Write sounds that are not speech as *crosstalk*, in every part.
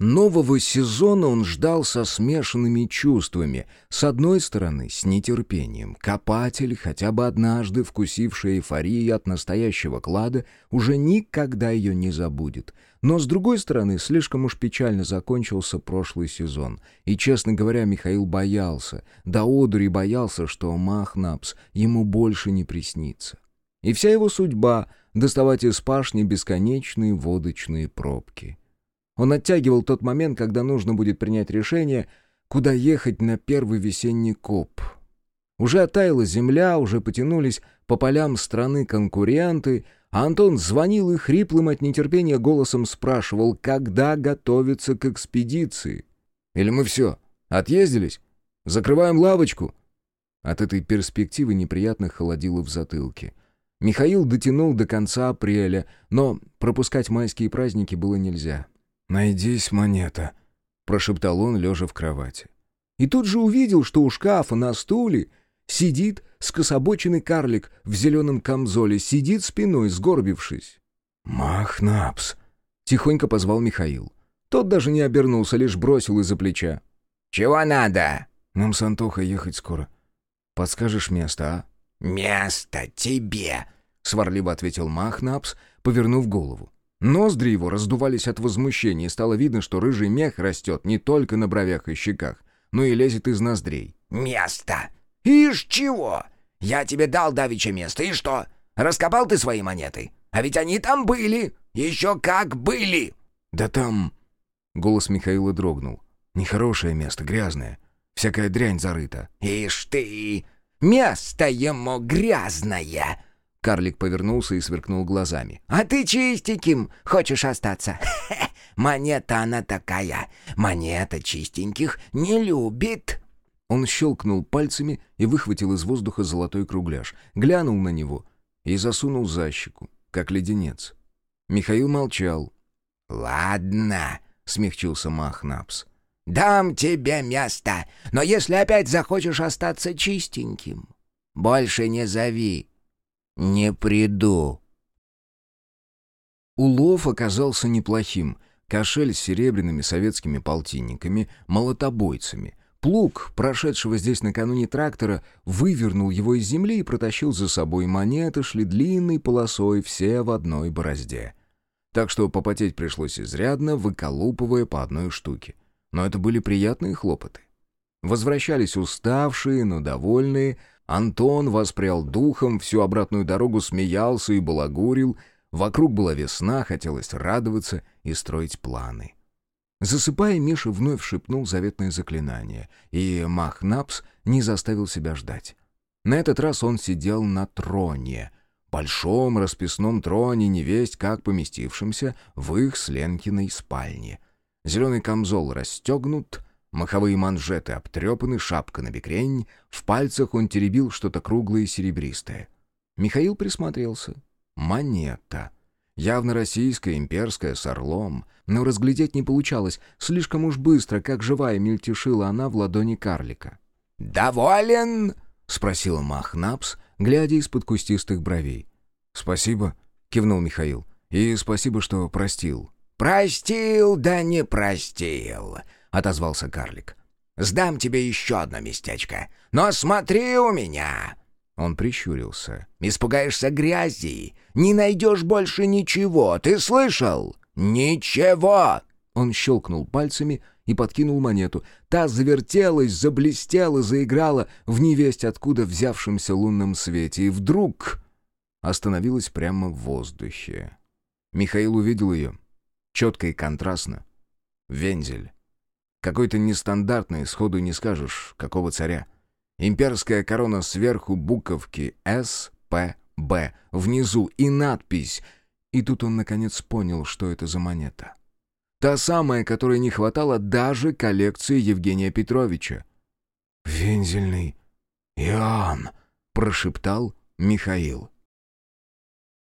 Нового сезона он ждал со смешанными чувствами. С одной стороны, с нетерпением. Копатель, хотя бы однажды вкусивший эйфории от настоящего клада, уже никогда ее не забудет. Но с другой стороны, слишком уж печально закончился прошлый сезон. И, честно говоря, Михаил боялся, до одури боялся, что Махнапс ему больше не приснится. И вся его судьба — доставать из пашни бесконечные водочные пробки. Он оттягивал тот момент, когда нужно будет принять решение, куда ехать на первый весенний коп. Уже оттаяла земля, уже потянулись по полям страны конкуренты, а Антон звонил и хриплым от нетерпения голосом спрашивал, когда готовиться к экспедиции. «Или мы все, отъездились? Закрываем лавочку?» От этой перспективы неприятно холодило в затылке. Михаил дотянул до конца апреля, но пропускать майские праздники было нельзя. «Найдись, монета», — прошептал он, лежа в кровати. И тут же увидел, что у шкафа на стуле сидит скособоченный карлик в зеленом камзоле, сидит спиной, сгорбившись. «Махнапс», — тихонько позвал Михаил. Тот даже не обернулся, лишь бросил из-за плеча. «Чего надо?» «Нам с Антохой ехать скоро. Подскажешь место, а?» «Место тебе», — сварливо ответил Махнапс, повернув голову. Ноздри его раздувались от возмущения, и стало видно, что рыжий мех растет не только на бровях и щеках, но и лезет из ноздрей. «Место! Ишь чего! Я тебе дал давеча место, и что? Раскопал ты свои монеты? А ведь они там были! Еще как были!» «Да там...» Голос Михаила дрогнул. «Нехорошее место, грязное. Всякая дрянь зарыта». «Ишь ты! Место ему грязное!» Карлик повернулся и сверкнул глазами. «А ты чистеньким хочешь остаться? *laughs* Монета она такая. Монета чистеньких не любит». Он щелкнул пальцами и выхватил из воздуха золотой кругляш, глянул на него и засунул за щеку, как леденец. Михаил молчал. «Ладно», — смягчился Махнапс. «Дам тебе место, но если опять захочешь остаться чистеньким, больше не зови. «Не приду». Улов оказался неплохим. Кошель с серебряными советскими полтинниками, молотобойцами. Плуг, прошедшего здесь накануне трактора, вывернул его из земли и протащил за собой монеты, шли длинной полосой, все в одной борозде. Так что попотеть пришлось изрядно, выколупывая по одной штуке. Но это были приятные хлопоты. Возвращались уставшие, но довольные, Антон воспрял духом, всю обратную дорогу смеялся и балагурил. Вокруг была весна, хотелось радоваться и строить планы. Засыпая, Миша вновь шепнул заветное заклинание, и Махнапс не заставил себя ждать. На этот раз он сидел на троне, большом расписном троне, невесть как поместившемся в их с Ленкиной спальне. Зеленый камзол расстегнут, Маховые манжеты обтрепаны, шапка на бекрень, в пальцах он теребил что-то круглое и серебристое. Михаил присмотрелся. Монета. Явно российская, имперская, с орлом. Но разглядеть не получалось, слишком уж быстро, как живая мельтешила она в ладони карлика. «Доволен?» — спросил Махнапс, глядя из-под кустистых бровей. «Спасибо», — кивнул Михаил. «И спасибо, что простил». «Простил, да не простил», — отозвался карлик. «Сдам тебе еще одно местечко. Но смотри у меня!» Он прищурился. «Испугаешься грязи. Не найдешь больше ничего. Ты слышал? Ничего!» Он щелкнул пальцами и подкинул монету. Та завертелась, заблестела, заиграла в невесть откуда взявшемся лунном свете. И вдруг остановилась прямо в воздухе. Михаил увидел ее. Четко и контрастно. Вензель. Какой-то нестандартный, сходу не скажешь, какого царя. Имперская корона сверху буковки «С», «П», «Б», внизу и надпись. И тут он наконец понял, что это за монета. Та самая, которой не хватало даже коллекции Евгения Петровича. «Вензельный Иоанн», — прошептал Михаил.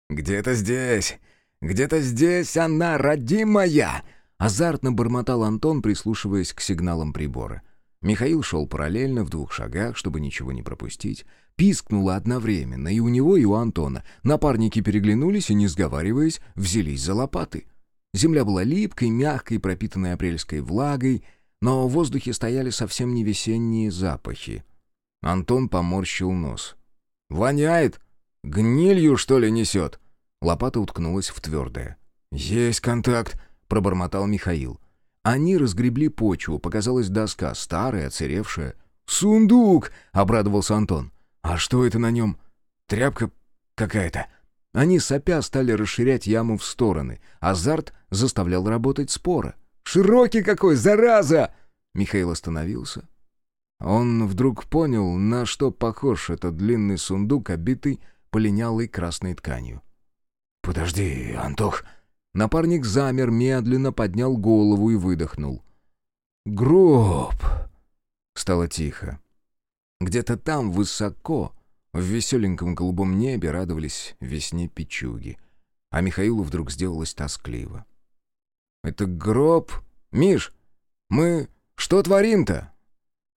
«Где-то здесь, где-то здесь она, родимая!» Азартно бормотал Антон, прислушиваясь к сигналам прибора. Михаил шел параллельно в двух шагах, чтобы ничего не пропустить. Пискнуло одновременно и у него, и у Антона. Напарники переглянулись и, не сговариваясь, взялись за лопаты. Земля была липкой, мягкой, пропитанной апрельской влагой, но в воздухе стояли совсем не весенние запахи. Антон поморщил нос. «Воняет? Гнилью, что ли, несет?» Лопата уткнулась в твердое. «Есть контакт», — пробормотал Михаил. Они разгребли почву, показалась доска, старая, оцеревшая. «Сундук!» — обрадовался Антон. «А что это на нем? Тряпка какая-то?» Они сопя стали расширять яму в стороны. Азарт заставлял работать спора. «Широкий какой, зараза!» Михаил остановился. Он вдруг понял, на что похож этот длинный сундук, обитый полинялой красной тканью. «Подожди, Антох!» Напарник замер, медленно поднял голову и выдохнул. «Гроб!» Стало тихо. Где-то там, высоко, в веселеньком голубом небе радовались весне печуги. А Михаилу вдруг сделалось тоскливо. «Это гроб? Миш, мы что творим-то?»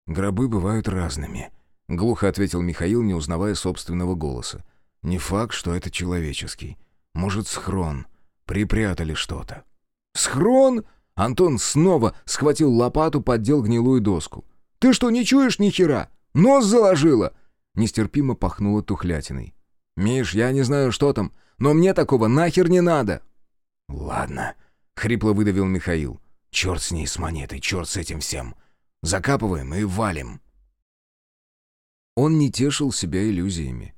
«Гробы бывают разными», — глухо ответил Михаил, не узнавая собственного голоса. «Не факт, что это человеческий. Может, схрон. Припрятали что-то». «Схрон?» Антон снова схватил лопату, поддел гнилую доску. «Ты что, не чуешь ни хера? Нос заложила!» Нестерпимо пахнуло тухлятиной. «Миш, я не знаю, что там, но мне такого нахер не надо!» «Ладно», — хрипло выдавил Михаил. «Черт с ней, с монетой, черт с этим всем. Закапываем и валим». Он не тешил себя иллюзиями.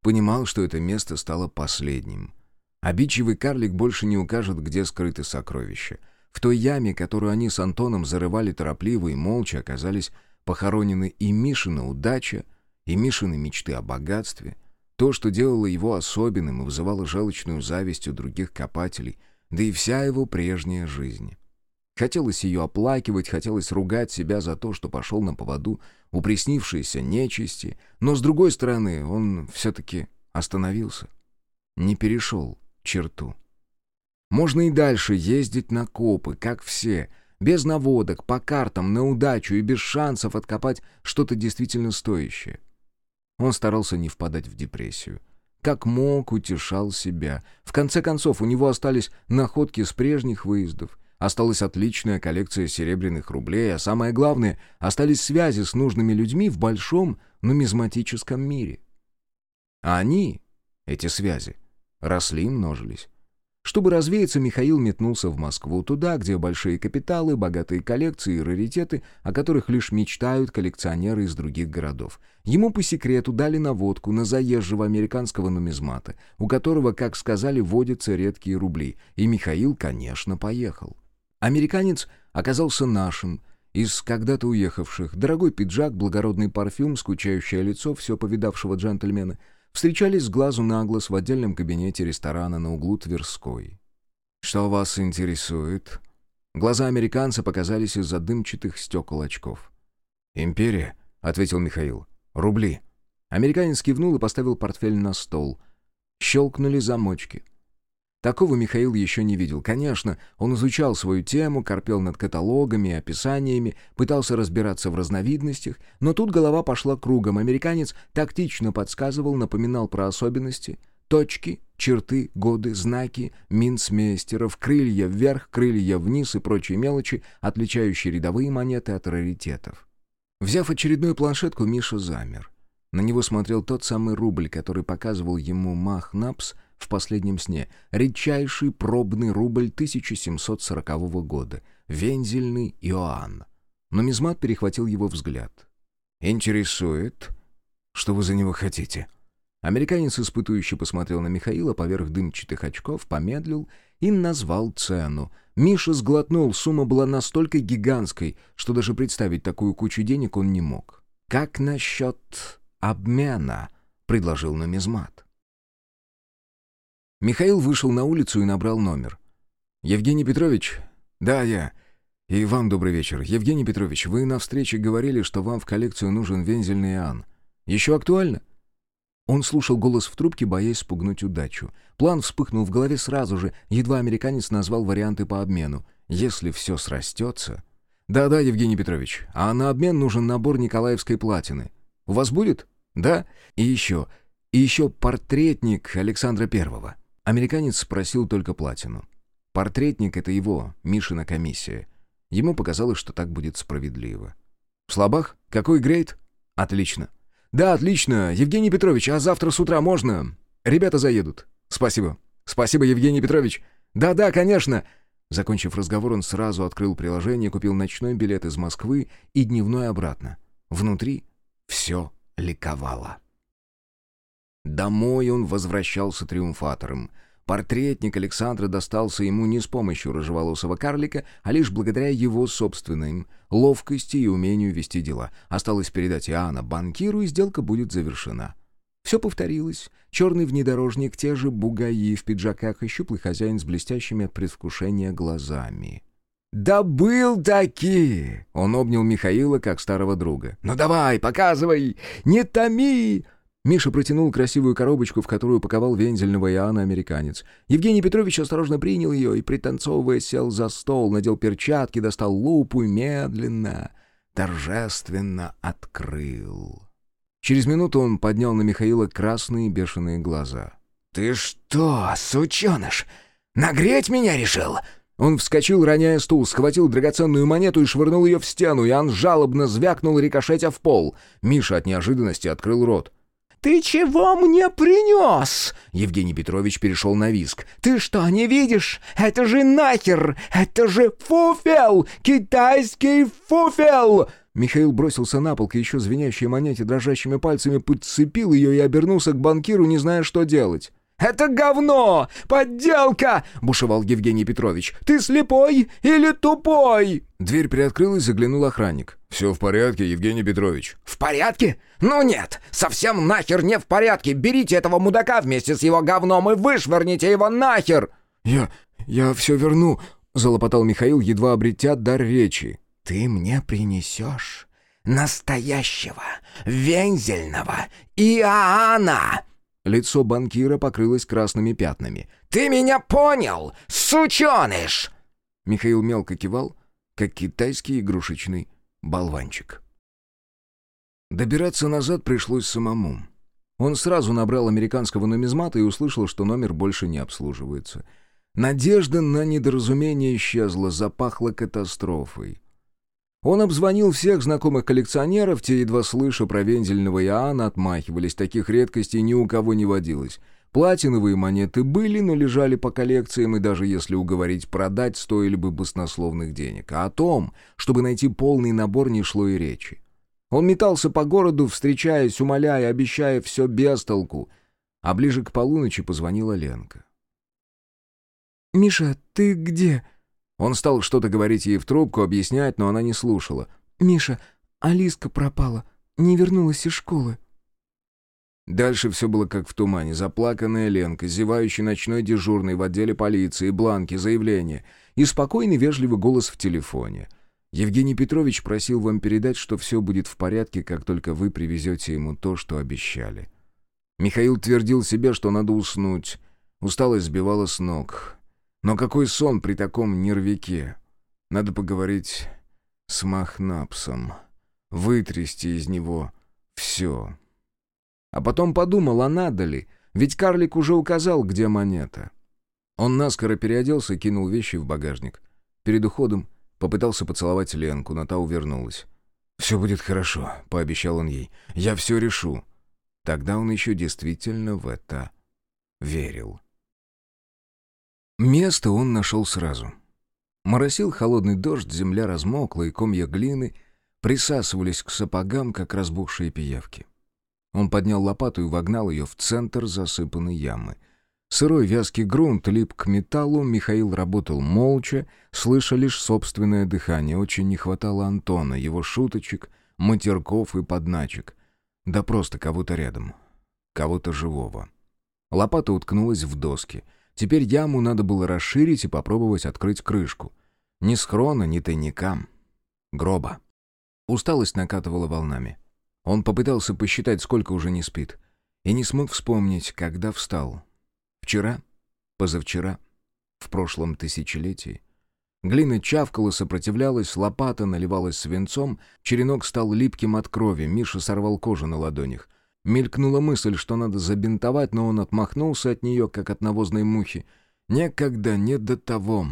Понимал, что это место стало последним. Обидчивый карлик больше не укажет, где скрыты сокровища. В той яме, которую они с Антоном зарывали торопливо и молча, оказались похоронены и Мишина удача, и Мишины мечты о богатстве, то, что делало его особенным и вызывало желчную зависть у других копателей, да и вся его прежняя жизнь. Хотелось ее оплакивать, хотелось ругать себя за то, что пошел на поводу у приснившейся нечисти, но, с другой стороны, он все-таки остановился, не перешел черту. Можно и дальше ездить на копы, как все, без наводок, по картам, на удачу и без шансов откопать что-то действительно стоящее. Он старался не впадать в депрессию. Как мог, утешал себя. В конце концов, у него остались находки с прежних выездов, осталась отличная коллекция серебряных рублей, а самое главное, остались связи с нужными людьми в большом нумизматическом мире. А они, эти связи, росли и множились. Чтобы развеяться, Михаил метнулся в Москву, туда, где большие капиталы, богатые коллекции и раритеты, о которых лишь мечтают коллекционеры из других городов. Ему по секрету дали наводку на заезжего американского нумизмата, у которого, как сказали, водятся редкие рубли, и Михаил, конечно, поехал. Американец оказался нашим, из когда-то уехавших. Дорогой пиджак, благородный парфюм, скучающее лицо все повидавшего джентльмена — Встречались с глазу на глаз в отдельном кабинете ресторана на углу Тверской. «Что вас интересует?» Глаза американца показались из-за дымчатых стекол очков. «Империя», — ответил Михаил. «Рубли». Американец кивнул и поставил портфель на стол. Щелкнули замочки. Такого Михаил еще не видел. Конечно, он изучал свою тему, корпел над каталогами и описаниями, пытался разбираться в разновидностях, но тут голова пошла кругом. Американец тактично подсказывал, напоминал про особенности. Точки, черты, годы, знаки, минцмейстеров, крылья вверх, крылья вниз и прочие мелочи, отличающие рядовые монеты от раритетов. Взяв очередную планшетку, Миша замер. На него смотрел тот самый рубль, который показывал ему Мах Напс в последнем сне. Редчайший пробный рубль 1740 года. Вензельный Иоанн. Нумизмат перехватил его взгляд. «Интересует? Что вы за него хотите?» Американец, испытующий, посмотрел на Михаила поверх дымчатых очков, помедлил и назвал цену. Миша сглотнул, сумма была настолько гигантской, что даже представить такую кучу денег он не мог. «Как насчет обмена?» — предложил нумизмат. Михаил вышел на улицу и набрал номер. «Евгений Петрович?» «Да, я. И вам добрый вечер. Евгений Петрович, вы на встрече говорили, что вам в коллекцию нужен вензельный Иоанн. Еще актуально?» Он слушал голос в трубке, боясь спугнуть удачу. План вспыхнул в голове сразу же, едва американец назвал варианты по обмену. «Если все срастется...» «Да-да, Евгений Петрович, а на обмен нужен набор Николаевской платины. У вас будет?» «Да. И еще. И еще портретник Александра Первого». Американец спросил только платину. Портретник — это его, Мишина комиссия. Ему показалось, что так будет справедливо. «Слабах? Какой грейд?» «Отлично». «Да, отлично. Евгений Петрович, а завтра с утра можно? Ребята заедут». «Спасибо». «Спасибо, Евгений Петрович». «Да-да, конечно». Закончив разговор, он сразу открыл приложение, купил ночной билет из Москвы и дневной обратно. Внутри все ликовало. Домой он возвращался триумфатором. Портретник Александра достался ему не с помощью рыжеволосого карлика, а лишь благодаря его собственной ловкости и умению вести дела. Осталось передать Иоанна банкиру, и сделка будет завершена. Все повторилось. Черный внедорожник, те же бугаи в пиджаках и щуплый хозяин с блестящими от предвкушения глазами. «Да был таки!» Он обнял Михаила, как старого друга. «Ну давай, показывай! Не томи!» Миша протянул красивую коробочку, в которую упаковал вензельного Иоанна американец. Евгений Петрович осторожно принял ее и, пританцовывая, сел за стол, надел перчатки, достал лупу и медленно, торжественно открыл. Через минуту он поднял на Михаила красные бешеные глаза. «Ты что, сученыш, нагреть меня решил?» Он вскочил, роняя стул, схватил драгоценную монету и швырнул ее в стену. Иоанн жалобно звякнул, рикошетя в пол. Миша от неожиданности открыл рот. «Ты чего мне принес?» Евгений Петрович перешел на виск. «Ты что, не видишь? Это же нахер! Это же фуфел! Китайский фуфел!» Михаил бросился на пол к еще звенящей монете, дрожащими пальцами подцепил ее и обернулся к банкиру, не зная, что делать. «Это говно! Подделка!» — бушевал Евгений Петрович. «Ты слепой или тупой?» Дверь приоткрылась, заглянул охранник. «Все в порядке, Евгений Петрович». «В порядке? Ну нет, совсем нахер не в порядке. Берите этого мудака вместе с его говном и вышвырните его нахер!» «Я... я все верну», — залопотал Михаил, едва обретя дар речи. «Ты мне принесешь настоящего вензельного Иоанна!» Лицо банкира покрылось красными пятнами. «Ты меня понял, сученыш!» Михаил мелко кивал, как китайский игрушечный болванчик. Добираться назад пришлось самому. Он сразу набрал американского нумизмата и услышал, что номер больше не обслуживается. Надежда на недоразумение исчезла, запахла катастрофой. Он обзвонил всех знакомых коллекционеров, те, едва слыша про вензельного Иоанна, отмахивались, таких редкостей ни у кого не водилось. Платиновые монеты были, но лежали по коллекциям, и даже если уговорить продать, стоили бы баснословных денег. А о том, чтобы найти полный набор, не шло и речи. Он метался по городу, встречаясь, умоляя, обещая все без толку. А ближе к полуночи позвонила Ленка. «Миша, ты где?» Он стал что-то говорить ей в трубку, объяснять, но она не слушала. «Миша, Алиска пропала, не вернулась из школы». Дальше все было как в тумане. Заплаканная Ленка, зевающий ночной дежурный в отделе полиции, бланки, заявления и спокойный вежливый голос в телефоне. «Евгений Петрович просил вам передать, что все будет в порядке, как только вы привезете ему то, что обещали». Михаил твердил себе, что надо уснуть. Усталость сбивала с ног. Но какой сон при таком нервике? Надо поговорить с Махнапсом. Вытрясти из него все. А потом подумал, а надо ли? Ведь карлик уже указал, где монета. Он наскоро переоделся и кинул вещи в багажник. Перед уходом попытался поцеловать Ленку, но та увернулась. «Все будет хорошо», — пообещал он ей. «Я все решу». Тогда он еще действительно в это верил. Место он нашел сразу. Моросил холодный дождь, земля размокла, и комья глины присасывались к сапогам, как разбухшие пиявки. Он поднял лопату и вогнал ее в центр засыпанной ямы. Сырой вязкий грунт лип к металлу, Михаил работал молча, слыша лишь собственное дыхание. Очень не хватало Антона, его шуточек, матерков и подначек. Да просто кого-то рядом, кого-то живого. Лопата уткнулась в доски — Теперь яму надо было расширить и попробовать открыть крышку. Ни схрона, ни тайника. Гроба. Усталость накатывала волнами. Он попытался посчитать, сколько уже не спит. И не смог вспомнить, когда встал. Вчера? Позавчера? В прошлом тысячелетии? Глина чавкала, сопротивлялась, лопата наливалась свинцом, черенок стал липким от крови, Миша сорвал кожу на ладонях. Мелькнула мысль, что надо забинтовать, но он отмахнулся от нее, как от навозной мухи. Некогда не до того.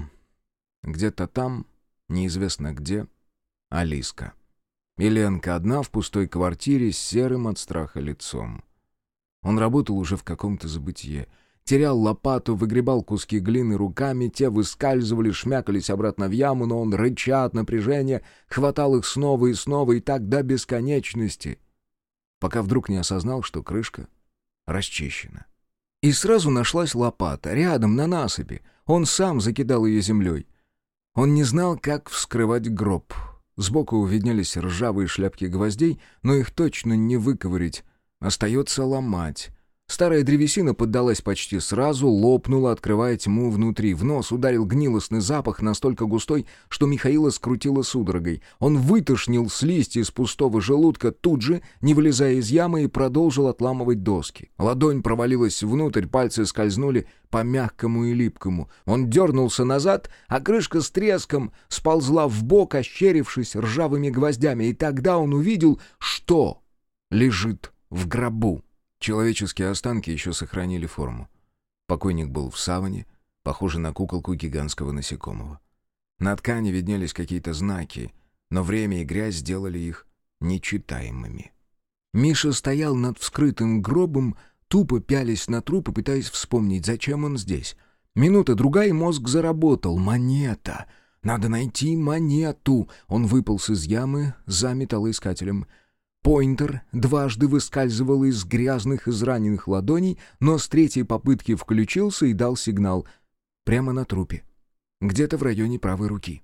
Где-то там, неизвестно где, Алиска. И Ленка одна в пустой квартире с серым от страха лицом. Он работал уже в каком-то забытье. Терял лопату, выгребал куски глины руками, те выскальзывали, шмякались обратно в яму, но он, рыча от напряжения, хватал их снова и снова, и так до бесконечности, пока вдруг не осознал, что крышка расчищена. И сразу нашлась лопата, рядом, на насыпи. Он сам закидал ее землей. Он не знал, как вскрывать гроб. Сбоку виднелись ржавые шляпки гвоздей, но их точно не выковырить. Остается ломать. Старая древесина поддалась почти сразу, лопнула, открывая тьму внутри. В нос ударил гнилостный запах, настолько густой, что Михаила скрутило судорогой. Он вытошнил слизь из пустого желудка тут же, не вылезая из ямы, и продолжил отламывать доски. Ладонь провалилась внутрь, пальцы скользнули по мягкому и липкому. Он дернулся назад, а крышка с треском сползла в бок, ощерившись ржавыми гвоздями, и тогда он увидел, что лежит в гробу. Человеческие останки еще сохранили форму. Покойник был в саване, похожий на куколку гигантского насекомого. На ткани виднелись какие-то знаки, но время и грязь сделали их нечитаемыми. Миша стоял над вскрытым гробом, тупо пялись на труп и пытаясь вспомнить, зачем он здесь. Минута-другая, мозг заработал. Монета! Надо найти монету! Он выполз из ямы за металлоискателем — Пойнтер дважды выскальзывал из грязных израненных ладоней, но с третьей попытки включился и дал сигнал. Прямо на трупе. Где-то в районе правой руки.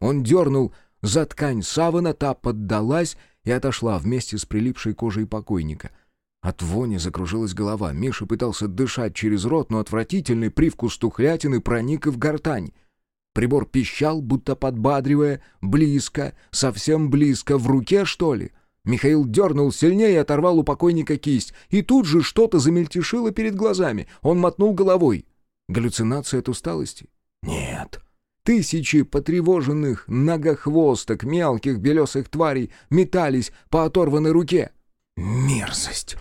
Он дернул за ткань савана, та поддалась и отошла вместе с прилипшей кожей покойника. От вони закружилась голова. Миша пытался дышать через рот, но отвратительный привкус тухлятины проник и в гортань. Прибор пищал, будто подбадривая, близко, совсем близко, в руке, что ли — Михаил дернул сильнее и оторвал у покойника кисть. И тут же что-то замельтешило перед глазами. Он мотнул головой. Галлюцинация от усталости? Нет. Тысячи потревоженных ногохвосток, мелких белесых тварей метались по оторванной руке. Мерзость!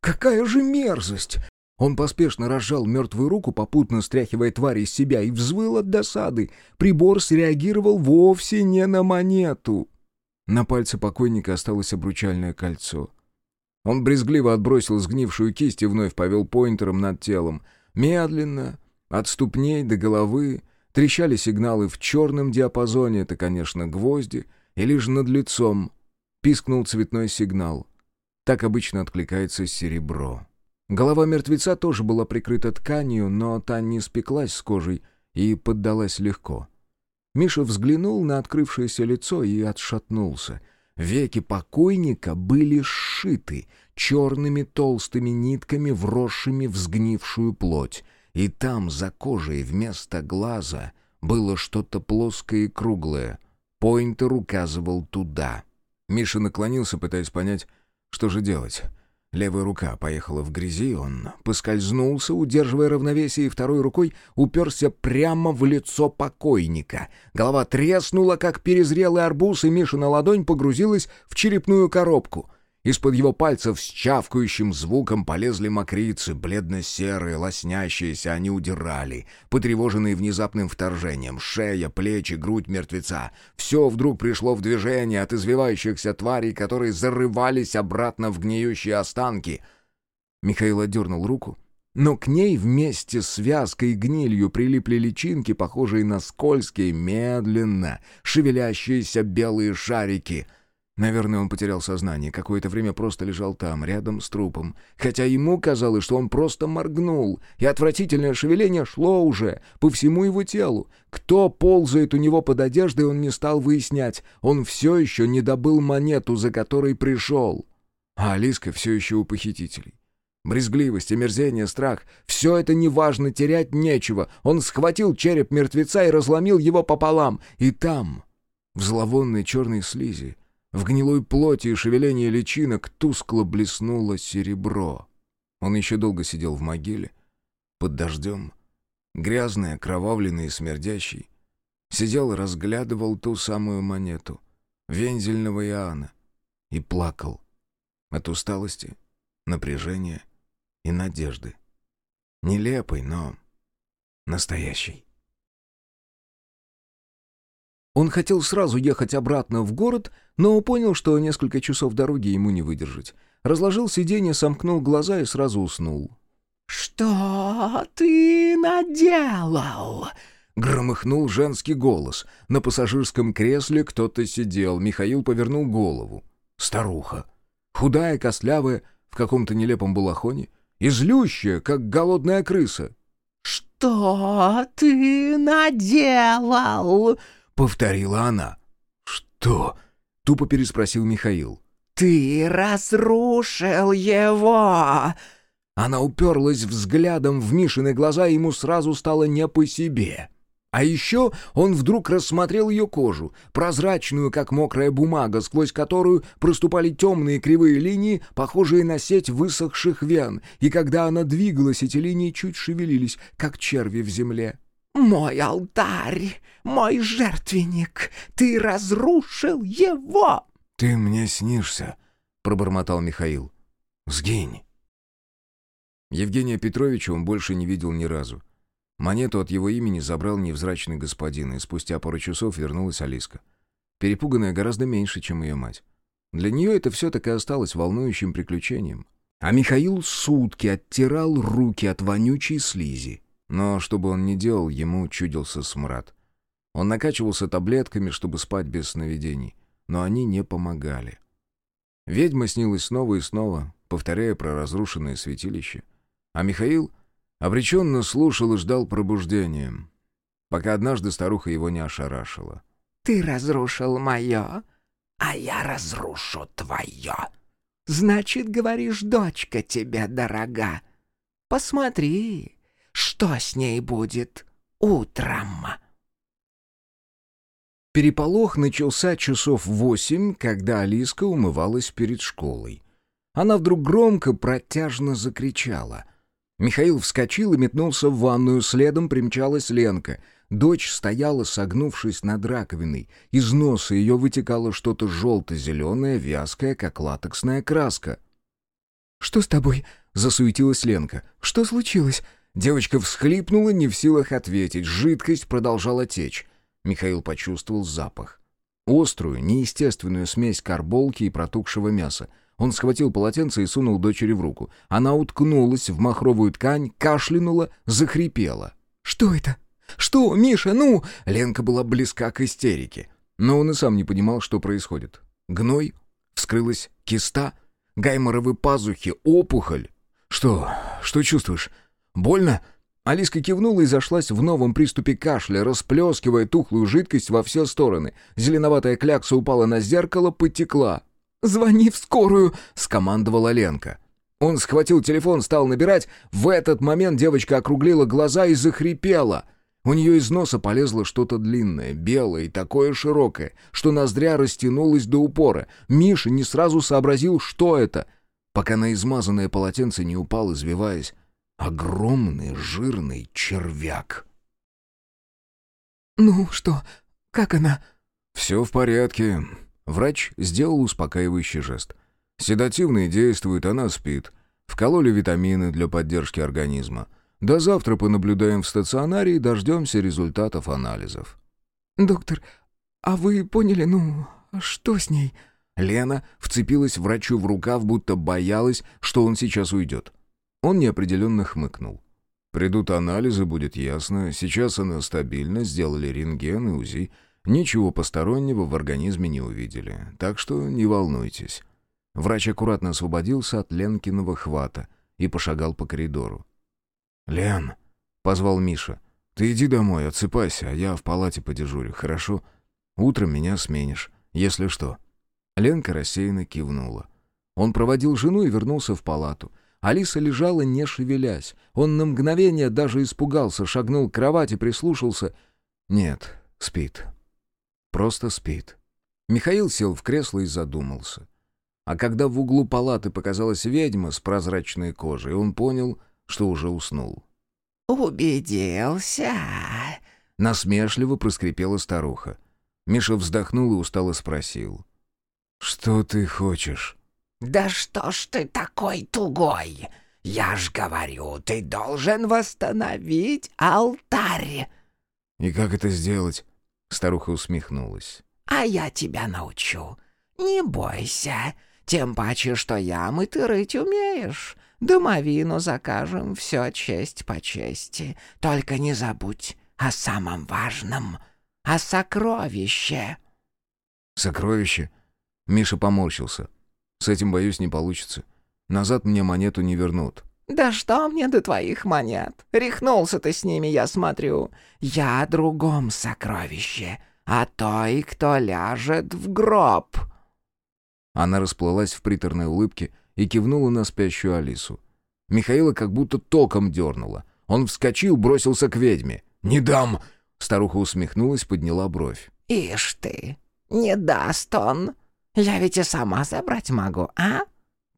Какая же мерзость! Он поспешно разжал мертвую руку, попутно стряхивая тварь из себя, и взвыл от досады. Прибор среагировал вовсе не на монету. На пальце покойника осталось обручальное кольцо. Он брезгливо отбросил сгнившую кисть и вновь повел поинтером над телом. Медленно, от ступней до головы, трещали сигналы в черном диапазоне, это, конечно, гвозди, и лишь над лицом пискнул цветной сигнал. Так обычно откликается серебро. Голова мертвеца тоже была прикрыта тканью, но та не спеклась с кожей и поддалась легко. Миша взглянул на открывшееся лицо и отшатнулся. Веки покойника были сшиты черными толстыми нитками, вросшими в сгнившую плоть. И там, за кожей, вместо глаза, было что-то плоское и круглое. Пойнтер указывал туда. Миша наклонился, пытаясь понять, что же делать. Левая рука поехала в грязи, он поскользнулся, удерживая равновесие, и второй рукой уперся прямо в лицо покойника. Голова треснула, как перезрелый арбуз, и Мишина ладонь погрузилась в черепную коробку. Из-под его пальцев с чавкающим звуком полезли мокрицы, бледно-серые, лоснящиеся, они удирали, потревоженные внезапным вторжением. Шея, плечи, грудь мертвеца. Все вдруг пришло в движение от извивающихся тварей, которые зарывались обратно в гниющие останки. Михаил отдернул руку, но к ней вместе с вязкой и гнилью прилипли личинки, похожие на скользкие, медленно шевелящиеся белые шарики — Наверное, он потерял сознание, какое-то время просто лежал там, рядом с трупом. Хотя ему казалось, что он просто моргнул, и отвратительное шевеление шло уже по всему его телу. Кто ползает у него под одеждой, он не стал выяснять. Он все еще не добыл монету, за которой пришел. А Алиска все еще у похитителей. Брезгливость, омерзение, страх — все это неважно, терять нечего. Он схватил череп мертвеца и разломил его пополам. И там, в зловонной черной слизи, в гнилой плоти и шевелении личинок тускло блеснуло серебро. Он еще долго сидел в могиле, под дождем, грязный, окровавленный и смердящий. Сидел и разглядывал ту самую монету, вензельного Иоанна, и плакал от усталости, напряжения и надежды. Нелепой, но настоящий. Он хотел сразу ехать обратно в город, но понял, что несколько часов дороги ему не выдержать. Разложил сиденье, сомкнул глаза и сразу уснул. «Что ты наделал?» Громыхнул женский голос. На пассажирском кресле кто-то сидел. Михаил повернул голову. Старуха. Худая, костлявая, в каком-то нелепом балахоне. И злющая, как голодная крыса. «Что ты наделал?» — повторила она. «Что?» — тупо переспросил Михаил. «Ты разрушил его!» Она уперлась взглядом в Мишины глаза, и ему сразу стало не по себе. А еще он вдруг рассмотрел ее кожу, прозрачную, как мокрая бумага, сквозь которую проступали темные кривые линии, похожие на сеть высохших вен, и когда она двигалась, эти линии чуть шевелились, как черви в земле. «Мой алтарь, мой жертвенник, ты разрушил его!» «Ты мне снишься», — пробормотал Михаил. «Сгинь». Евгения Петровича он больше не видел ни разу. Монету от его имени забрал невзрачный господин, и спустя пару часов вернулась Алиска. Перепуганная гораздо меньше, чем ее мать. Для нее это все таки осталось волнующим приключением. А Михаил сутки оттирал руки от вонючей слизи. Но что бы он ни делал, ему чудился смрад. Он накачивался таблетками, чтобы спать без сновидений, но они не помогали. Ведьма снилась снова и снова, повторяя про разрушенное святилище. А Михаил обреченно слушал и ждал пробуждения, пока однажды старуха его не ошарашила. «Ты разрушил мое, а я разрушу твое. Значит, говоришь, дочка тебе дорога. Посмотри, что с ней будет утром?» Переполох начался часов восемь, когда Алиска умывалась перед школой. Она вдруг громко, протяжно закричала. Михаил вскочил и метнулся в ванную, следом примчалась Ленка. Дочь стояла, согнувшись над раковиной. Из носа ее вытекало что-то желто-зеленое, вязкое, как латексная краска. «Что с тобой?» — засуетилась Ленка. «Что случилось?» Девочка всхлипнула, не в силах ответить. Жидкость продолжала течь. Михаил почувствовал запах. Острую, неестественную смесь карболки и протухшего мяса. Он схватил полотенце и сунул дочери в руку. Она уткнулась в махровую ткань, кашлянула, захрипела. «Что это? Что, Миша, ну?» Ленка была близка к истерике. Но он и сам не понимал, что происходит. Гной, вскрылась киста, гайморовы пазухи, опухоль. «Что? Что чувствуешь?» «Больно?» Алиска кивнула и зашлась в новом приступе кашля, расплескивая тухлую жидкость во все стороны. Зеленоватая клякса упала на зеркало, потекла. «Звони в скорую!» — скомандовала Ленка. Он схватил телефон, стал набирать. В этот момент девочка округлила глаза и захрипела. У нее из носа полезло что-то длинное, белое и такое широкое, что ноздря растянулась до упора. Миша не сразу сообразил, что это, пока на измазанное полотенце не упал, извиваясь, огромный жирный червяк. «Ну что, как она?» «Все в порядке». Врач сделал успокаивающий жест. «Седативные действуют, она спит. Вкололи витамины для поддержки организма. До завтра понаблюдаем в стационаре и дождемся результатов анализов». «Доктор, а вы поняли, ну, что с ней?» Лена вцепилась врачу в рукав, будто боялась, что он сейчас уйдет. Он неопределенно хмыкнул. «Придут анализы, будет ясно. Сейчас она стабильна, сделали рентген и УЗИ. Ничего постороннего в организме не увидели, так что не волнуйтесь». Врач аккуратно освободился от Ленкиного хвата и пошагал по коридору. «Лен», — позвал Миша, — «ты иди домой, отсыпайся, а я в палате подежурю, хорошо? Утром меня сменишь, если что». Ленка рассеянно кивнула. Он проводил жену и вернулся в палату — Алиса лежала, не шевелясь. Он на мгновение даже испугался, шагнул к кровати, прислушался. Нет, спит. Просто спит. Михаил сел в кресло и задумался. А когда в углу палаты показалась ведьма с прозрачной кожей, он понял, что уже уснул. «Убедился?» Насмешливо проскрипела старуха. Миша вздохнул и устало спросил. «Что ты хочешь?» «Да что ж ты такой тугой? Я ж говорю, ты должен восстановить алтарь. И как это сделать? Старуха усмехнулась. А я тебя научу. Не бойся. Тем паче, что ямы ты рыть умеешь. Домовину закажем, все честь по чести. Только не забудь о самом важном, о сокровище. Сокровище? Миша поморщился. С этим, боюсь, не получится. Назад мне монету не вернут. «Да что мне до твоих монет? Рехнулся ты с ними, я смотрю. Я о другом сокровище, о той, кто ляжет в гроб». Она расплылась в приторной улыбке и кивнула на спящую Алису. Михаила как будто током дернула. Он вскочил, бросился к ведьме. «Не дам!» Старуха усмехнулась, подняла бровь. «Ишь ты, не даст он. Я ведь и сама забрать могу, а?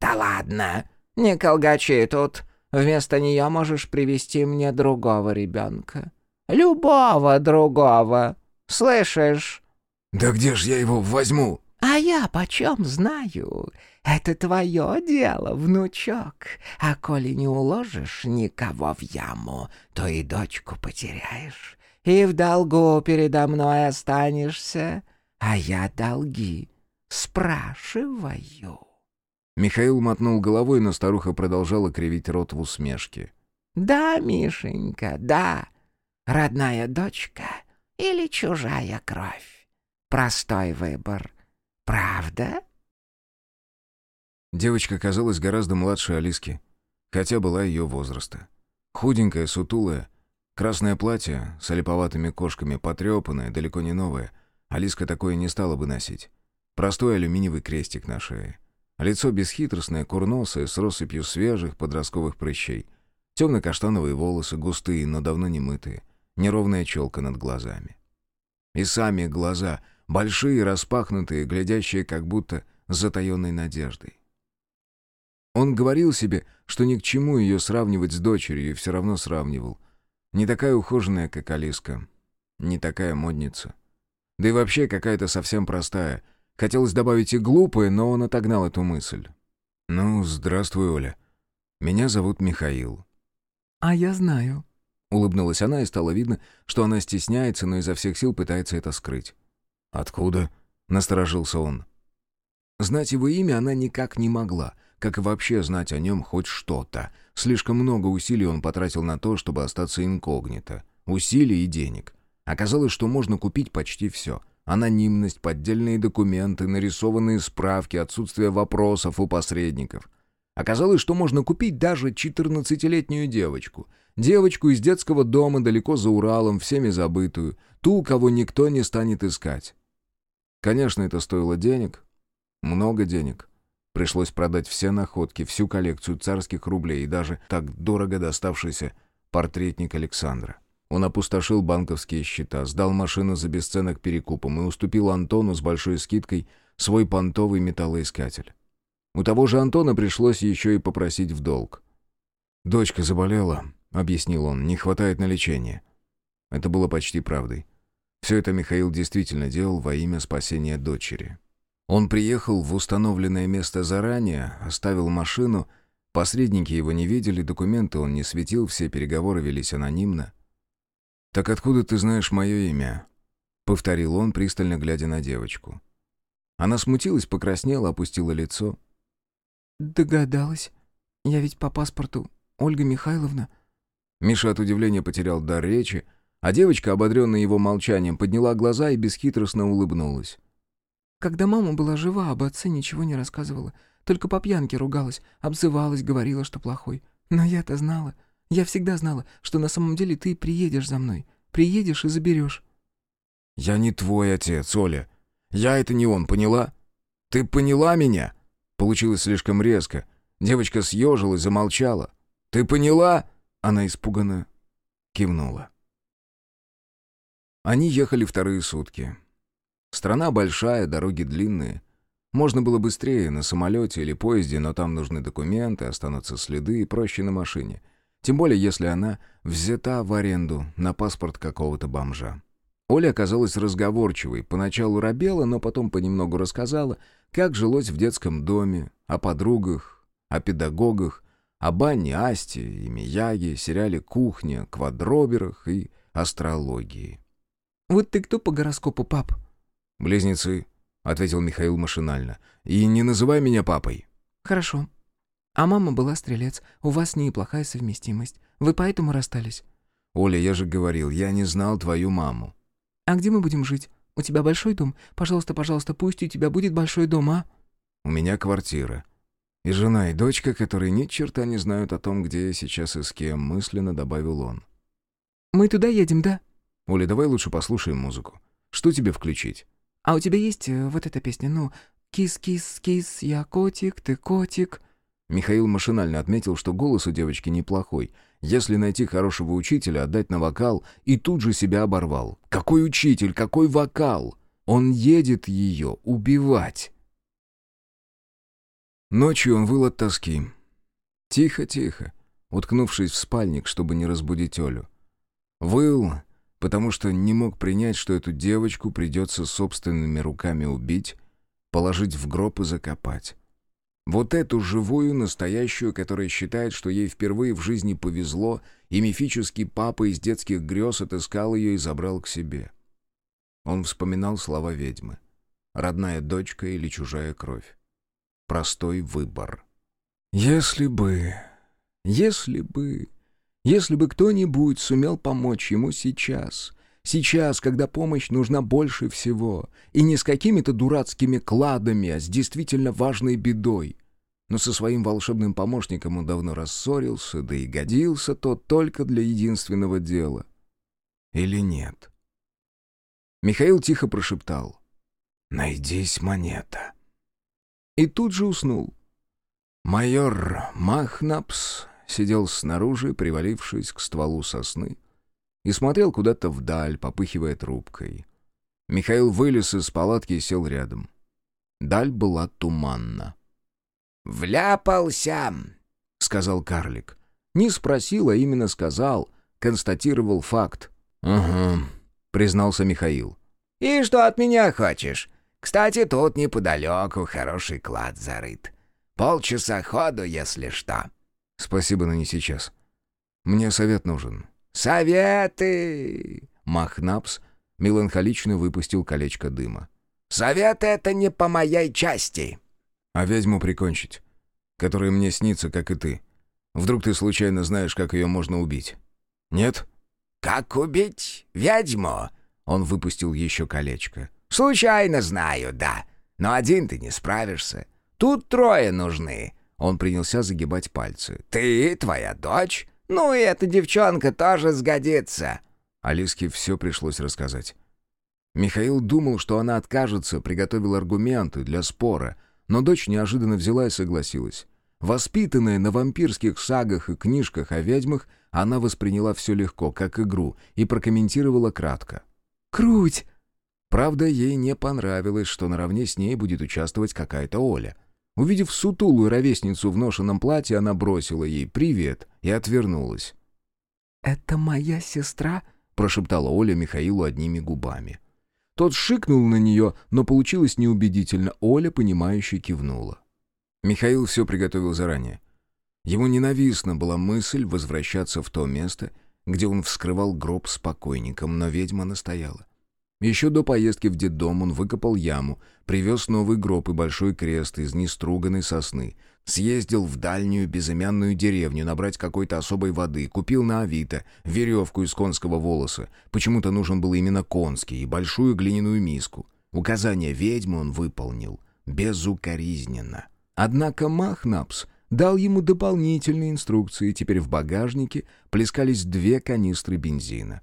Да ладно, не колгачи тут. Вместо нее можешь привести мне другого ребенка. Любого другого. Слышишь?» «Да где ж я его возьму?» «А я почем знаю? Это твое дело, внучок. А коли не уложишь никого в яму, то и дочку потеряешь. И в долгу передо мной останешься, а я долги спрашиваю». Михаил мотнул головой, но старуха продолжала кривить рот в усмешке. «Да, Мишенька, да. Родная дочка или чужая кровь? Простой выбор. Правда?» Девочка казалась гораздо младше Алиски, хотя была ее возраста. Худенькая, сутулая, красное платье с олиповатыми кошками, потрепанное, далеко не новое. Алиска такое не стала бы носить. Простой алюминиевый крестик на шее. Лицо бесхитростное, курносое, с россыпью свежих подростковых прыщей. Темно-каштановые волосы, густые, но давно не мытые. Неровная челка над глазами. И сами глаза, большие, распахнутые, глядящие как будто с затаенной надеждой. Он говорил себе, что ни к чему ее сравнивать с дочерью, и все равно сравнивал. Не такая ухоженная, как Алиска. Не такая модница. Да и вообще какая-то совсем простая. Хотелось добавить и глупая, но он отогнал эту мысль. «Ну, здравствуй, Оля. Меня зовут Михаил». «А я знаю», — улыбнулась она, и стало видно, что она стесняется, но изо всех сил пытается это скрыть. «Откуда?» — насторожился он. Знать его имя она никак не могла — как и вообще знать о нем хоть что-то. Слишком много усилий он потратил на то, чтобы остаться инкогнито. Усилий и денег. Оказалось, что можно купить почти все. Анонимность, поддельные документы, нарисованные справки, отсутствие вопросов у посредников. Оказалось, что можно купить даже 14-летнюю девочку. Девочку из детского дома далеко за Уралом, всеми забытую. Ту, кого никто не станет искать. Конечно, это стоило денег. Много денег. Пришлось продать все находки, всю коллекцию царских рублей и даже так дорого доставшийся портретник Александра. Он опустошил банковские счета, сдал машину за бесценок перекупом и уступил Антону с большой скидкой свой понтовый металлоискатель. У того же Антона пришлось еще и попросить в долг. «Дочка заболела», — объяснил он, — «не хватает на лечение». Это было почти правдой. Все это Михаил действительно делал во имя спасения дочери. Он приехал в установленное место заранее, оставил машину. Посредники его не видели, документы он не светил, все переговоры велись анонимно. «Так откуда ты знаешь мое имя?» — повторил он, пристально глядя на девочку. Она смутилась, покраснела, опустила лицо. «Догадалась. Я ведь по паспорту Ольга Михайловна». Миша от удивления потерял дар речи, а девочка, ободренная его молчанием, подняла глаза и бесхитростно улыбнулась. Когда мама была жива, об отце ничего не рассказывала. Только по пьянке ругалась, обзывалась, говорила, что плохой. Но я-то знала. Я всегда знала, что на самом деле ты приедешь за мной. Приедешь и заберешь. «Я не твой отец, Оля. Я это не он, поняла? Ты поняла меня?» Получилось слишком резко. Девочка съежилась, замолчала. «Ты поняла?» Она испуганно кивнула. Они ехали вторые сутки. Страна большая, дороги длинные. Можно было быстрее на самолете или поезде, но там нужны документы, останутся следы и проще на машине. Тем более, если она взята в аренду на паспорт какого-то бомжа. Оля оказалась разговорчивой, поначалу робела, но потом понемногу рассказала, как жилось в детском доме, о подругах, о педагогах, О Банне, Асте и Мияге, сериале «Кухня», квадроберах и астрологии. «Вот ты кто по гороскопу, пап?» «Близнецы», — ответил Михаил машинально. «И не называй меня папой». «Хорошо. А мама была стрелец. У вас с ней плохая совместимость. Вы поэтому расстались?» «Оля, я же говорил, я не знал твою маму». «А где мы будем жить? У тебя большой дом? Пожалуйста, пожалуйста, пусть у тебя будет большой дом, а?» «У меня квартира. И жена, и дочка, которые ни черта не знают о том, где я сейчас и с кем», мысленно добавил он. «Мы туда едем, да?» «Оля, давай лучше послушаем музыку. Что тебе включить?» «А у тебя есть э, вот эта песня, ну, «Кис-кис-кис, я котик, ты котик». Михаил машинально отметил, что голос у девочки неплохой. Если найти хорошего учителя, отдать на вокал, и тут же себя оборвал. Какой учитель, какой вокал? Он едет ее убивать. Ночью он выл от тоски. Тихо-тихо, уткнувшись в спальник, чтобы не разбудить Олю. Выл, потому что не мог принять, что эту девочку придется собственными руками убить, положить в гроб и закопать. Вот эту живую, настоящую, которая считает, что ей впервые в жизни повезло, и мифический папа из детских грез отыскал ее и забрал к себе. Он вспоминал слова ведьмы. Родная дочка или чужая кровь. Простой выбор. Если бы... Если бы... Если бы кто-нибудь сумел помочь ему сейчас, Сейчас, когда помощь нужна больше всего, и не с какими-то дурацкими кладами, а с действительно важной бедой. Но со своим волшебным помощником он давно рассорился, да и годился тот только для единственного дела. Или нет? Михаил тихо прошептал. «Найдись, монета». И тут же уснул. Майор Махнапс сидел снаружи, привалившись к стволу сосны, и смотрел куда-то вдаль, попыхивая трубкой. Михаил вылез из палатки и сел рядом. Даль была туманна. «Вляпался!» — сказал карлик. Не спросил, а именно сказал, констатировал факт. «Ага», — признался Михаил. «И что от меня хочешь? Кстати, тут неподалеку хороший клад зарыт. Полчаса ходу, если что». «Спасибо, но не сейчас. Мне совет нужен. «Советы!» Махнапс меланхолично выпустил колечко дыма. «Советы — это не по моей части!» «А ведьму прикончить, которая мне снится, как и ты. Вдруг ты случайно знаешь, как ее можно убить? Нет?» «Как убить ведьму?» Он выпустил еще колечко. «Случайно знаю, да. Но один ты не справишься. Тут трое нужны». Он принялся загибать пальцы. «Ты, твоя дочь «Ну и эта девчонка тоже сгодится». Алиске все пришлось рассказать. Михаил думал, что она откажется, приготовил аргументы для спора, но дочь неожиданно взяла и согласилась. Воспитанная на вампирских сагах и книжках о ведьмах, она восприняла все легко, как игру, и прокомментировала кратко. «Круть!» Правда, ей не понравилось, что наравне с ней будет участвовать какая-то Оля — Увидев сутулую ровесницу в ношенном платье, она бросила ей «привет» и отвернулась. «Это моя сестра?» — прошептала Оля Михаилу одними губами. Тот шикнул на нее, но получилось неубедительно. Оля, понимающе кивнула. Михаил все приготовил заранее. Ему ненавистна была мысль возвращаться в то место, где он вскрывал гроб с покойником, но ведьма настояла. Еще до поездки в детдом он выкопал яму, привез новый гроб и большой крест из неструганной сосны, съездил в дальнюю безымянную деревню набрать какой-то особой воды, купил на Авито веревку из конского волоса, почему-то нужен был именно конский, и большую глиняную миску. Указания ведьмы он выполнил безукоризненно. Однако Махнапс дал ему дополнительные инструкции, теперь в багажнике плескались две канистры бензина.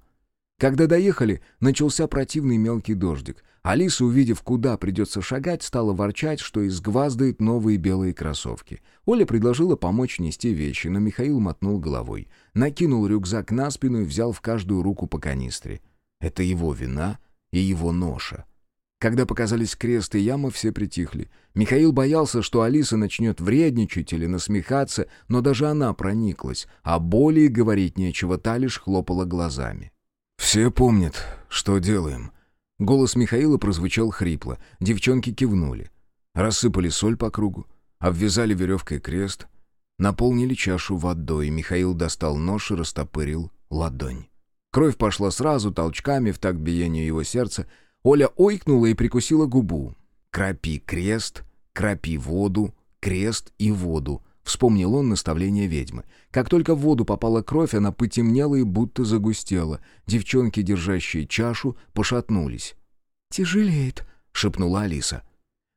Когда доехали, начался противный мелкий дождик. Алиса, увидев, куда придется шагать, стала ворчать, что изгваздает новые белые кроссовки. Оля предложила помочь нести вещи, но Михаил мотнул головой. Накинул рюкзак на спину и взял в каждую руку по канистре. Это его вина и его ноша. Когда показались крест и яма, все притихли. Михаил боялся, что Алиса начнет вредничать или насмехаться, но даже она прониклась, а более говорить нечего, та лишь хлопала глазами. «Все помнят, что делаем». Голос Михаила прозвучал хрипло. Девчонки кивнули. Рассыпали соль по кругу, обвязали веревкой крест. Наполнили чашу водой, Михаил достал нож и растопырил ладонь. Кровь пошла сразу, толчками, в такт биению его сердца. Оля ойкнула и прикусила губу. «Крапи крест, крапи воду, крест и воду», — вспомнил он наставление ведьмы. Как только в воду попала кровь, она потемнела и будто загустела. Девчонки, держащие чашу, пошатнулись. «Тяжелеет», — шепнула Алиса.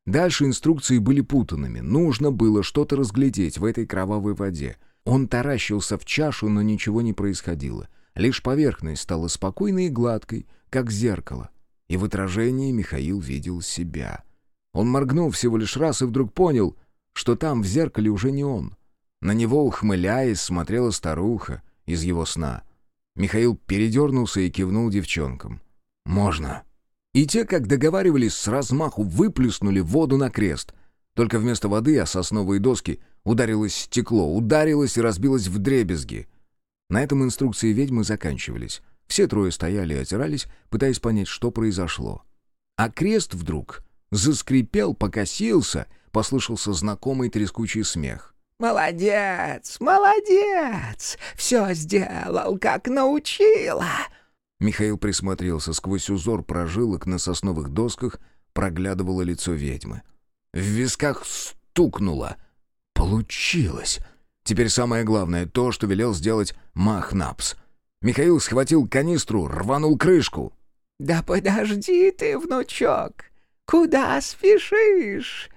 Дальше инструкции были путанными. Нужно было что-то разглядеть в этой кровавой воде. Он таращился в чашу, но ничего не происходило. Лишь поверхность стала спокойной и гладкой, как зеркало. И в отражении Михаил видел себя. Он моргнул всего лишь раз и вдруг понял, что там в зеркале уже не он. На него, ухмыляясь, смотрела старуха из его сна. Михаил передернулся и кивнул девчонкам. «Можно». И те, как договаривались, с размаху выплюснули воду на крест. Только вместо воды, а сосновые доски, ударилось стекло, ударилось и разбилось в дребезги — на этом инструкции ведьмы заканчивались. Все трое стояли и отирались, пытаясь понять, что произошло. А крест вдруг заскрипел, покосился, послышался знакомый трескучий смех. «Молодец, молодец! Все сделал, как научила!» Михаил присмотрелся сквозь узор прожилок на сосновых досках, проглядывало лицо ведьмы. В висках стукнуло. «Получилось!» Теперь самое главное — то, что велел сделать Махнапс. Михаил схватил канистру, рванул крышку. «Да подожди ты, внучок! Куда спешишь?»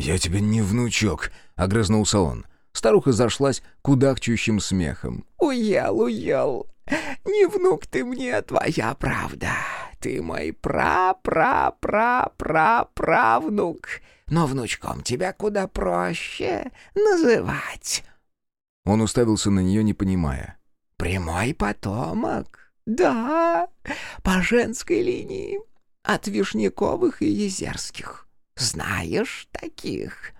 «Я тебе не внучок», — огрызнулся он. Старуха зашлась кудахчущим смехом. «Уел, уел! Не внук ты мне, твоя правда. Ты мой пра-пра-пра-пра-правнук. Но внучком тебя куда проще называть». Он уставился на нее, не понимая. «Прямой потомок? Да, по женской линии. От Вишняковых и Езерских. Знаешь таких?»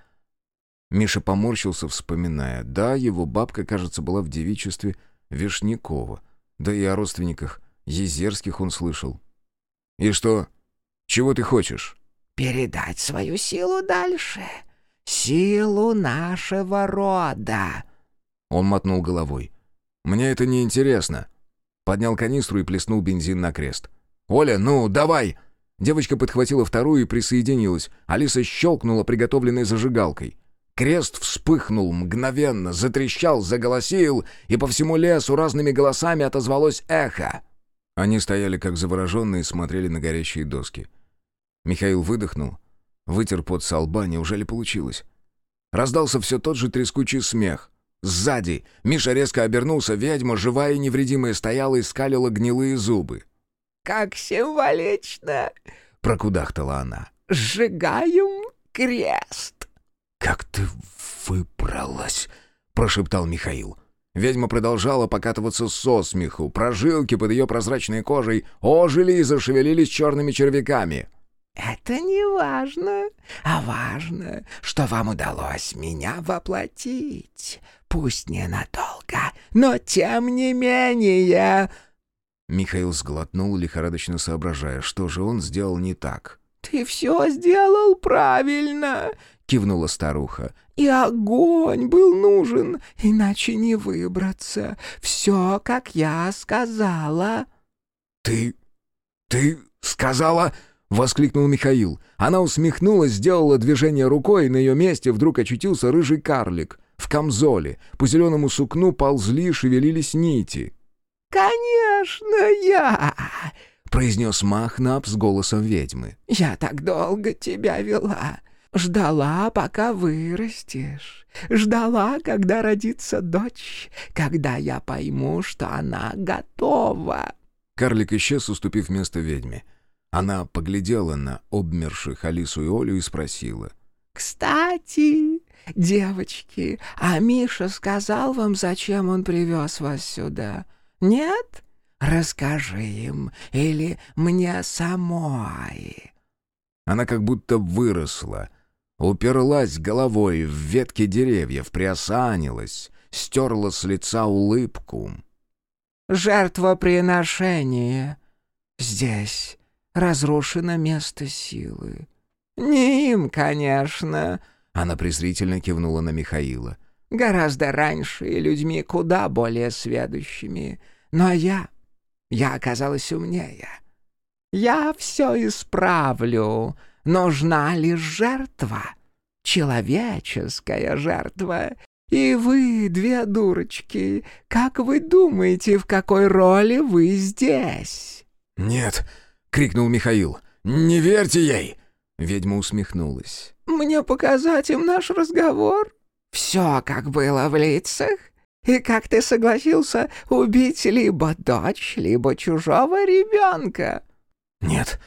Миша поморщился, вспоминая. Да, его бабка, кажется, была в девичестве Вишнякова. Да и о родственниках Езерских он слышал. «И что? Чего ты хочешь?» «Передать свою силу дальше. Силу нашего рода». Он мотнул головой. «Мне это не интересно. Поднял канистру и плеснул бензин на крест. «Оля, ну, давай!» Девочка подхватила вторую и присоединилась. Алиса щелкнула приготовленной зажигалкой. Крест вспыхнул мгновенно, затрещал, заголосил, и по всему лесу разными голосами отозвалось эхо. Они стояли как завороженные и смотрели на горящие доски. Михаил выдохнул, вытер пот со лба, неужели получилось? Раздался все тот же трескучий смех. Сзади. Миша резко обернулся, ведьма, живая и невредимая, стояла и скалила гнилые зубы. «Как символично!» — прокудахтала она. «Сжигаем крест!» «Как ты выбралась!» — прошептал Михаил. Ведьма продолжала покатываться со смеху. Прожилки под ее прозрачной кожей ожили и зашевелились черными червяками. «Это не важно, а важно, что вам удалось меня воплотить. Пусть ненадолго, но тем не менее...» Михаил сглотнул, лихорадочно соображая, что же он сделал не так. «Ты все сделал правильно!» — кивнула старуха. «И огонь был нужен, иначе не выбраться. Все, как я сказала». «Ты... ты сказала...» — воскликнул Михаил. Она усмехнулась, сделала движение рукой, и на ее месте вдруг очутился рыжий карлик. В камзоле. По зеленому сукну ползли, шевелились нити. «Конечно, я!» — произнес Махнап с голосом ведьмы. «Я так долго тебя вела. Ждала, пока вырастешь. Ждала, когда родится дочь, когда я пойму, что она готова». Карлик исчез, уступив место ведьме. Она поглядела на обмерших Алису и Олю и спросила. «Кстати, девочки, а Миша сказал вам, зачем он привез вас сюда? Нет? Расскажи им, или мне самой». Она как будто выросла, уперлась головой в ветки деревьев, приосанилась, стерла с лица улыбку. «Жертвоприношение здесь» разрушено место силы. Не им, конечно. Она презрительно кивнула на Михаила. Гораздо раньше и людьми куда более сведущими. Но я... я оказалась умнее. Я все исправлю. Нужна лишь жертва. Человеческая жертва. И вы, две дурочки, как вы думаете, в какой роли вы здесь?» «Нет!» — крикнул Михаил. «Не верьте ей!» Ведьма усмехнулась. «Мне показать им наш разговор? Все, как было в лицах? И как ты согласился убить либо дочь, либо чужого ребенка?» «Нет.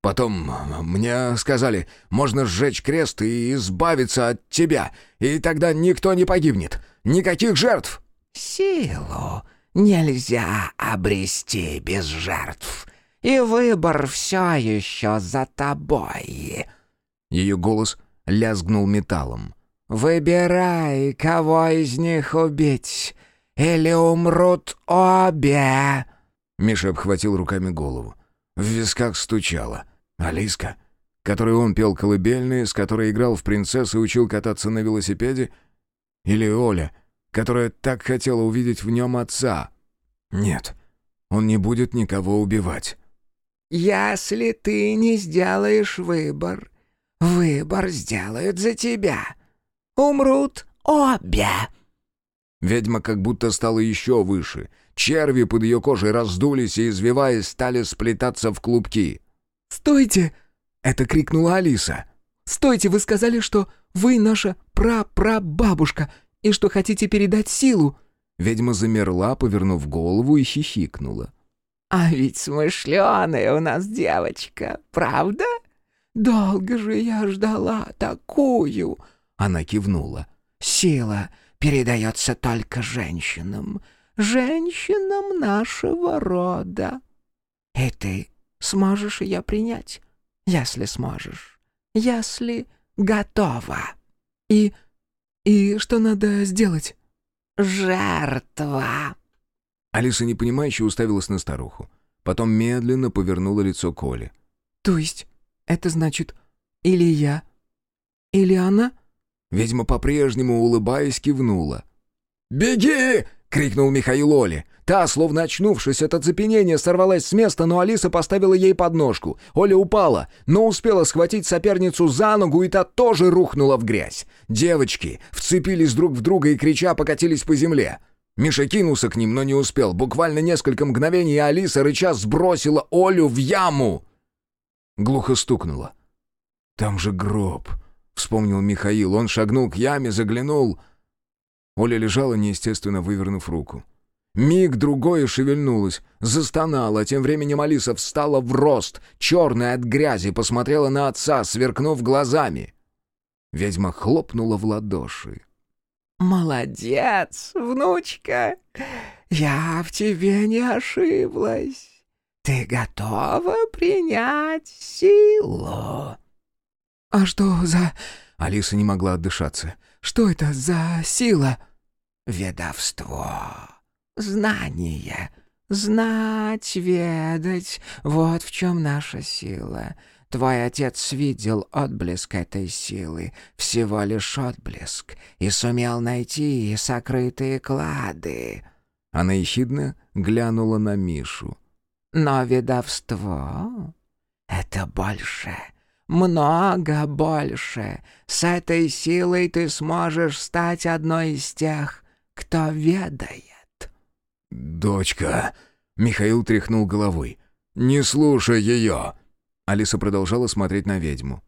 Потом мне сказали, можно сжечь крест и избавиться от тебя, и тогда никто не погибнет. Никаких жертв!» «Силу нельзя обрести без жертв, и выбор все еще за тобой». Ее голос лязгнул металлом. «Выбирай, кого из них убить, или умрут обе!» Миша обхватил руками голову. В висках стучало. Алиска, которой он пел колыбельные, с которой играл в принцессы и учил кататься на велосипеде? Или Оля, которая так хотела увидеть в нем отца? Нет, он не будет никого убивать. «Если ты не сделаешь выбор, выбор сделают за тебя. Умрут обе!» Ведьма как будто стала еще выше. Черви под ее кожей раздулись и, извиваясь, стали сплетаться в клубки. «Стойте!» — это крикнула Алиса. «Стойте, вы сказали, что вы наша прапрабабушка и что хотите передать силу!» Ведьма замерла, повернув голову и хихикнула. «А ведь смышленая у нас девочка, правда? Долго же я ждала такую!» Она кивнула. «Сила передается только женщинам, женщинам нашего рода. И ты сможешь ее принять, если сможешь, если готова. И... и что надо сделать? Жертва. Алиса непонимающе уставилась на старуху. Потом медленно повернула лицо Коли. «То есть это значит или я, или она?» Ведьма по-прежнему, улыбаясь, кивнула. «Беги!» — крикнул Михаил Оле. Та, словно очнувшись от оцепенения, сорвалась с места, но Алиса поставила ей подножку. Оля упала, но успела схватить соперницу за ногу, и та тоже рухнула в грязь. Девочки вцепились друг в друга и, крича, покатились по земле. Миша кинулся к ним, но не успел. Буквально несколько мгновений, Алиса, рыча, сбросила Олю в яму. Глухо стукнуло. «Там же гроб», — вспомнил Михаил. Он шагнул к яме, заглянул. Оля лежала, неестественно вывернув руку. Миг другое шевельнулась, застонала, а тем временем Алиса встала в рост, черная от грязи, посмотрела на отца, сверкнув глазами. Ведьма хлопнула в ладоши. «Молодец, внучка! Я в тебе не ошиблась. Ты готова принять силу?» «А что за...» Алиса не могла отдышаться. «Что это за сила?» «Ведовство», Знание. Знать, ведать — вот в чем наша сила. Твой отец видел отблеск этой силы, всего лишь отблеск, и сумел найти сокрытые клады». Она ехидно глянула на Мишу. «Но ведовство — это больше, много больше. С этой силой ты сможешь стать одной из тех, кто ведает». «Дочка!» — Михаил тряхнул головой. «Не слушай ее!» Алиса продолжала смотреть на ведьму.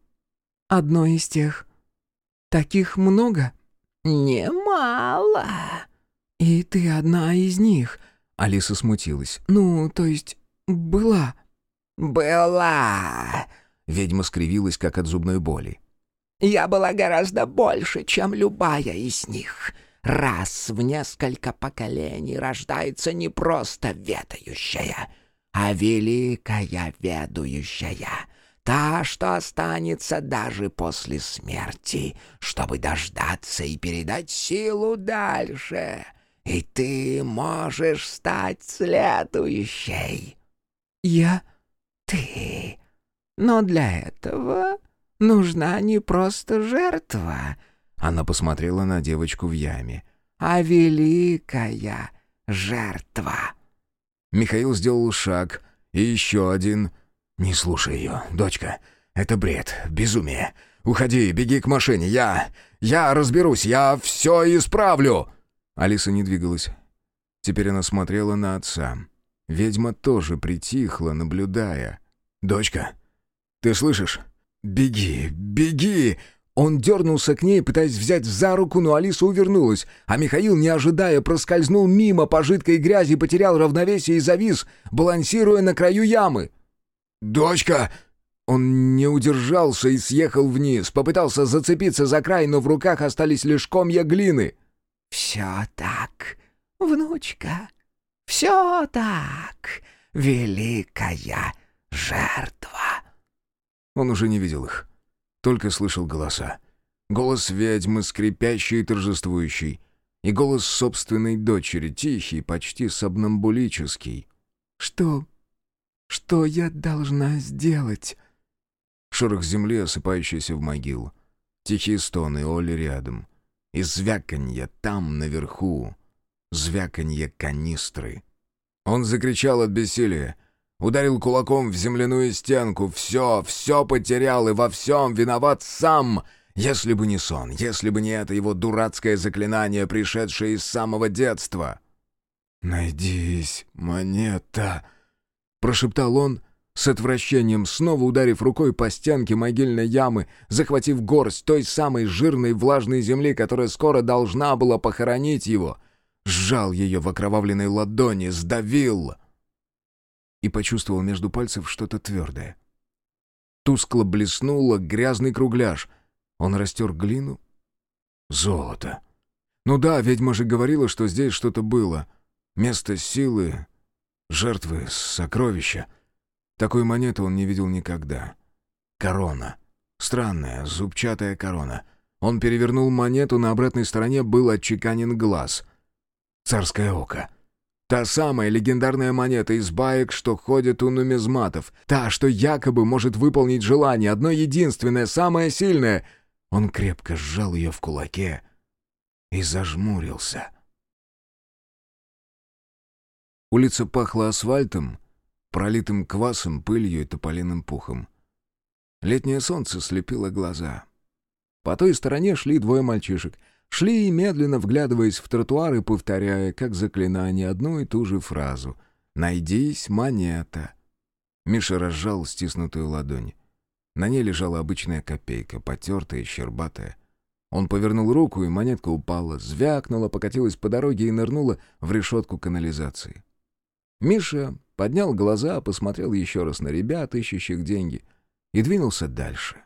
«Одно из тех. Таких много?» «Немало!» «И ты одна из них?» Алиса смутилась. «Ну, то есть, была?» «Была!» Ведьма скривилась, как от зубной боли. «Я была гораздо больше, чем любая из них. Раз в несколько поколений рождается не просто ведающая, а великая ведущая, та, что останется даже после смерти, чтобы дождаться и передать силу дальше. И ты можешь стать следующей. Я? Ты. Но для этого нужна не просто жертва, Она посмотрела на девочку в яме. «А великая жертва!» Михаил сделал шаг, и еще один. «Не слушай ее, дочка. Это бред, безумие. Уходи, беги к машине. Я... я разберусь, я все исправлю!» Алиса не двигалась. Теперь она смотрела на отца. Ведьма тоже притихла, наблюдая. «Дочка, ты слышишь? Беги, беги!» Он дернулся к ней, пытаясь взять за руку, но Алиса увернулась, а Михаил, не ожидая, проскользнул мимо по жидкой грязи, потерял равновесие и завис, балансируя на краю ямы. «Дочка!» Он не удержался и съехал вниз, попытался зацепиться за край, но в руках остались лишь комья глины. «Все так, внучка, все так, великая жертва!» Он уже не видел их только слышал голоса. Голос ведьмы, скрипящий и торжествующий, и голос собственной дочери, тихий, почти сомнамбулический. «Что? Что я должна сделать?» Шорох земли, осыпающийся в могилу. Тихие стоны, Оли рядом. И звяканье там, наверху. Звяканье канистры. Он закричал от бессилия. Ударил кулаком в земляную стенку. Все, все потерял и во всем виноват сам. Если бы не сон, если бы не это его дурацкое заклинание, пришедшее из самого детства. «Найдись, монета!» — прошептал он, с отвращением, снова ударив рукой по стенке могильной ямы, захватив горсть той самой жирной влажной земли, которая скоро должна была похоронить его. Сжал ее в окровавленной ладони, сдавил — и почувствовал между пальцев что-то твердое. Тускло блеснуло грязный кругляш. Он растер глину. Золото. Ну да, ведьма же говорила, что здесь что-то было. Место силы, жертвы, сокровища. Такой монеты он не видел никогда. Корона. Странная, зубчатая корона. Он перевернул монету, на обратной стороне был отчеканен глаз. Царское око. Та самая легендарная монета из баек, что ходит у нумизматов. Та, что якобы может выполнить желание, одно единственное, самое сильное. Он крепко сжал ее в кулаке и зажмурился. Улица пахла асфальтом, пролитым квасом, пылью и тополиным пухом. Летнее солнце слепило глаза. По той стороне шли двое мальчишек — Шли, медленно вглядываясь в тротуар и повторяя, как заклинание, одну и ту же фразу «Найдись, монета». Миша разжал стиснутую ладонь. На ней лежала обычная копейка, потертая щербатая. Он повернул руку, и монетка упала, звякнула, покатилась по дороге и нырнула в решетку канализации. Миша поднял глаза, посмотрел еще раз на ребят, ищущих деньги, и двинулся дальше.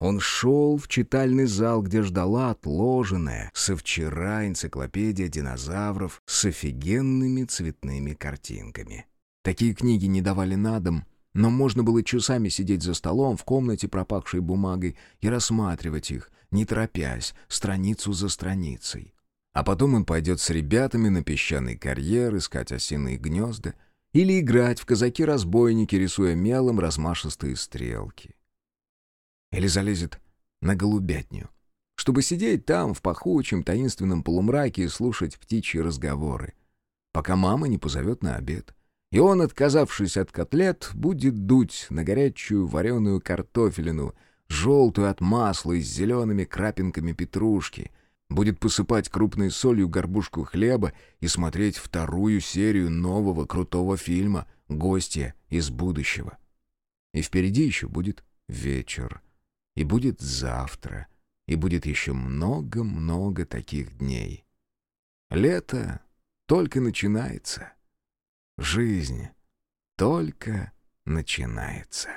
Он шел в читальный зал, где ждала отложенная со вчера энциклопедия динозавров с офигенными цветными картинками. Такие книги не давали на дом, но можно было часами сидеть за столом в комнате, пропахшей бумагой, и рассматривать их, не торопясь, страницу за страницей. А потом он пойдет с ребятами на песчаный карьер искать осиные гнезда или играть в казаки-разбойники, рисуя мелом размашистые стрелки. Или залезет на голубятню, чтобы сидеть там, в пахучем, таинственном полумраке и слушать птичьи разговоры, пока мама не позовет на обед. И он, отказавшись от котлет, будет дуть на горячую вареную картофелину, желтую от масла и с зелеными крапинками петрушки, будет посыпать крупной солью горбушку хлеба и смотреть вторую серию нового крутого фильма «Гостья из будущего». И впереди еще будет вечер — и будет завтра, и будет еще много-много таких дней. Лето только начинается. Жизнь только начинается.